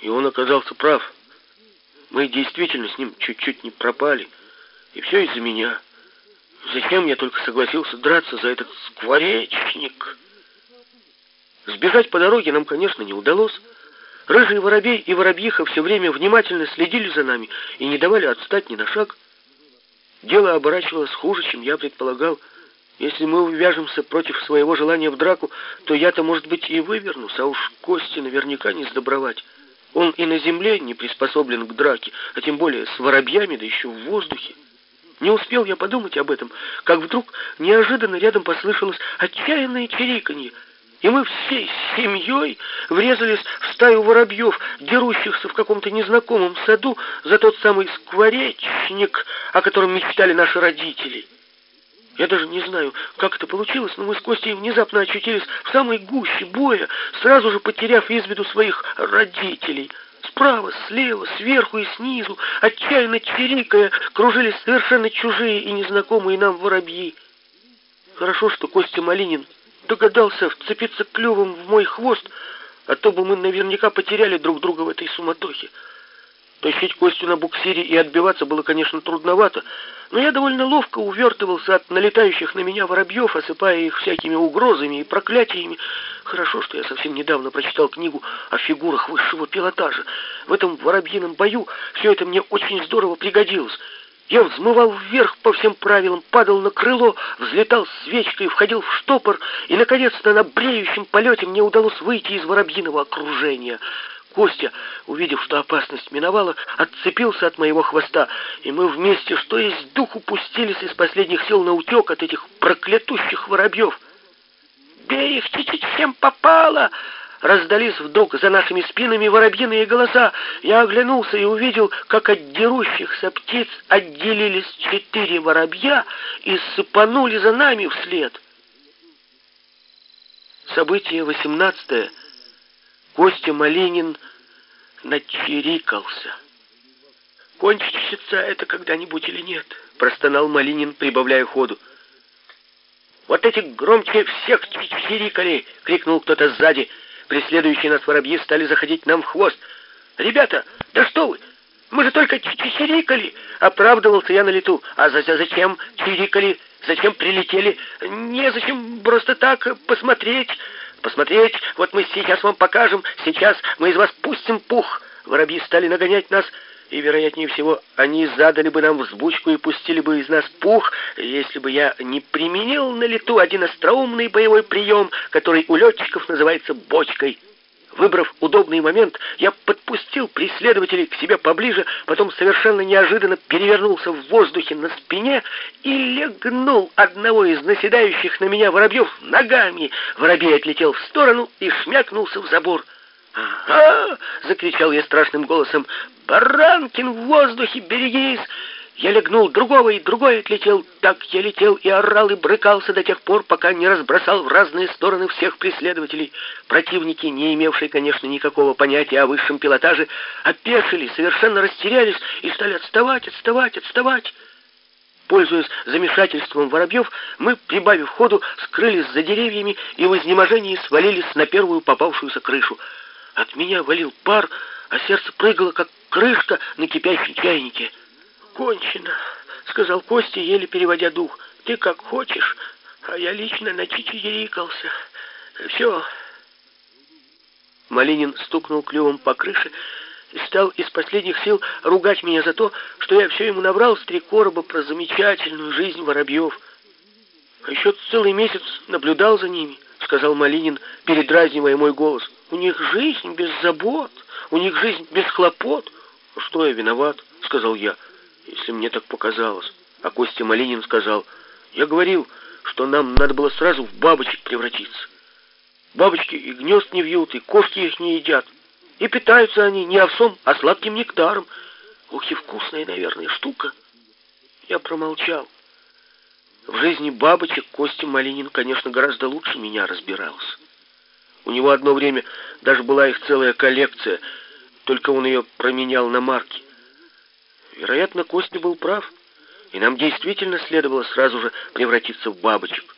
И он оказался прав. Мы действительно с ним чуть-чуть не пропали. И все из-за меня. Зачем я только согласился драться за этот скворечник? Сбежать по дороге нам, конечно, не удалось. Рыжий воробей и воробьиха все время внимательно следили за нами и не давали отстать ни на шаг. Дело оборачивалось хуже, чем я предполагал. Если мы увяжемся против своего желания в драку, то я-то, может быть, и вывернусь, а уж Кости наверняка не сдобровать. Он и на земле не приспособлен к драке, а тем более с воробьями, да еще в воздухе. Не успел я подумать об этом, как вдруг неожиданно рядом послышалось отчаянное чириканье, и мы всей семьей врезались в стаю воробьев, дерущихся в каком-то незнакомом саду за тот самый скворечник, о котором мечтали наши родители. Я даже не знаю, как это получилось, но мы с Костей внезапно очутились в самой гуще боя, сразу же потеряв из виду своих родителей. Справа, слева, сверху и снизу, отчаянно чирикая, кружились совершенно чужие и незнакомые нам воробьи. Хорошо, что Костя Малинин догадался вцепиться клювом в мой хвост, а то бы мы наверняка потеряли друг друга в этой суматохе. Тащить Костю на буксире и отбиваться было, конечно, трудновато, но я довольно ловко увертывался от налетающих на меня воробьев, осыпая их всякими угрозами и проклятиями. Хорошо, что я совсем недавно прочитал книгу о фигурах высшего пилотажа. В этом воробьином бою все это мне очень здорово пригодилось. Я взмывал вверх по всем правилам, падал на крыло, взлетал свечкой, входил в штопор, и, наконец-то, на бреющем полете мне удалось выйти из воробьиного окружения — Костя, увидев, что опасность миновала, отцепился от моего хвоста, и мы вместе, что есть духу, пустились из последних сил на утек от этих проклятущих воробьев. «Бей их, чуть-чуть всем попало!» Раздались вдруг за нашими спинами воробьиные голоса. Я оглянулся и увидел, как от дерущихся птиц отделились четыре воробья и сыпанули за нами вслед. Событие восемнадцатое — Костя Малинин начирикался. «Кончится это когда-нибудь или нет?» — простонал Малинин, прибавляя ходу. «Вот эти громче всех чирикали!» — крикнул кто-то сзади. Преследующие нас воробьи стали заходить нам в хвост. «Ребята, да что вы! Мы же только чирикали!» — оправдывался я на лету. «А за зачем чирикали? Зачем прилетели? Незачем просто так посмотреть!» Посмотреть, вот мы сейчас вам покажем, сейчас мы из вас пустим пух. Воробьи стали нагонять нас, и, вероятнее всего, они задали бы нам взбучку и пустили бы из нас пух, если бы я не применил на лету один остроумный боевой прием, который у летчиков называется бочкой. Выбрав удобный момент, я подпустил преследователей к себе поближе, потом совершенно неожиданно перевернулся в воздухе на спине и легнул одного из наседающих на меня воробьев ногами. Воробей отлетел в сторону и шмякнулся в забор. «Ага!» — закричал я страшным голосом. «Баранкин в воздухе, берегись!» Я легнул другого, и другой отлетел. Так я летел и орал, и брыкался до тех пор, пока не разбросал в разные стороны всех преследователей. Противники, не имевшие, конечно, никакого понятия о высшем пилотаже, опешили, совершенно растерялись и стали отставать, отставать, отставать. Пользуясь замешательством воробьев, мы, прибавив ходу, скрылись за деревьями и в изнеможении свалились на первую попавшуюся крышу. От меня валил пар, а сердце прыгало, как крышка на кипящем чайнике. «Кончено», — сказал Костя, еле переводя дух. «Ты как хочешь, а я лично на чичерикался. Все». Малинин стукнул клювом по крыше и стал из последних сил ругать меня за то, что я все ему набрал с три короба про замечательную жизнь воробьев. А еще целый месяц наблюдал за ними, сказал Малинин, передразнивая мой голос. У них жизнь без забот, у них жизнь без хлопот. Что я виноват, сказал я если мне так показалось. А Костя Малинин сказал, я говорил, что нам надо было сразу в бабочек превратиться. Бабочки и гнезд не вьют, и кошки их не едят. И питаются они не овсом, а сладким нектаром. Ух, и вкусная, наверное, штука. Я промолчал. В жизни бабочек Костя Малинин, конечно, гораздо лучше меня разбирался. У него одно время даже была их целая коллекция, только он ее променял на марки. Вероятно, Костя был прав, и нам действительно следовало сразу же превратиться в бабочек.